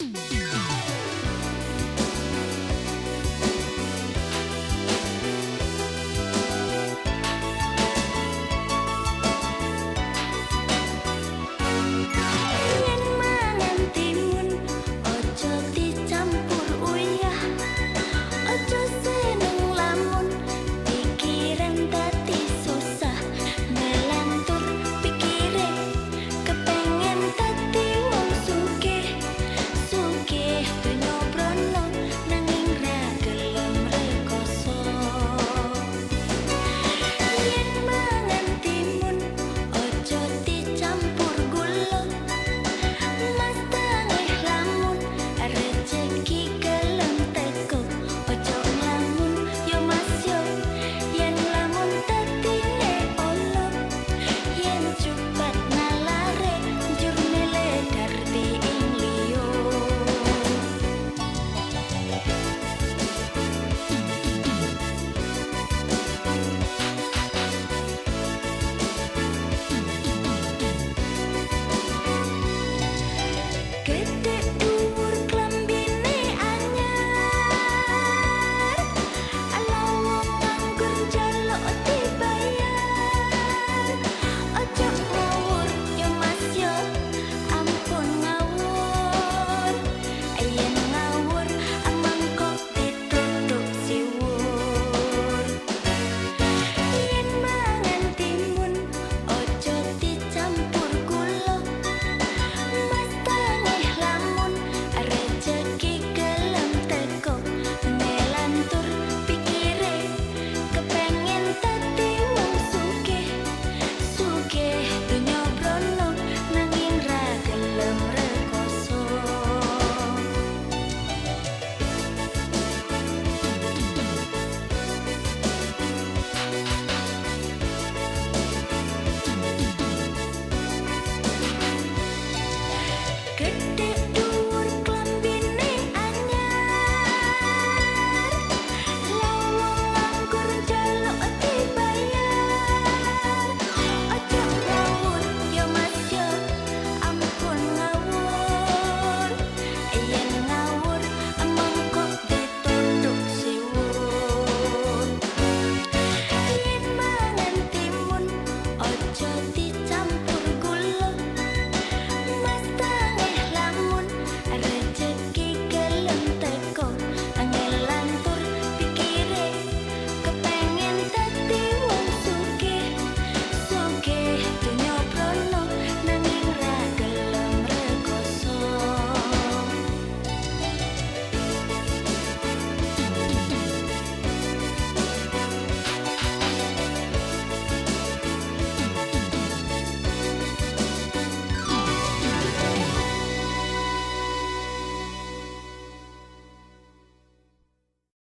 Mm-hmm.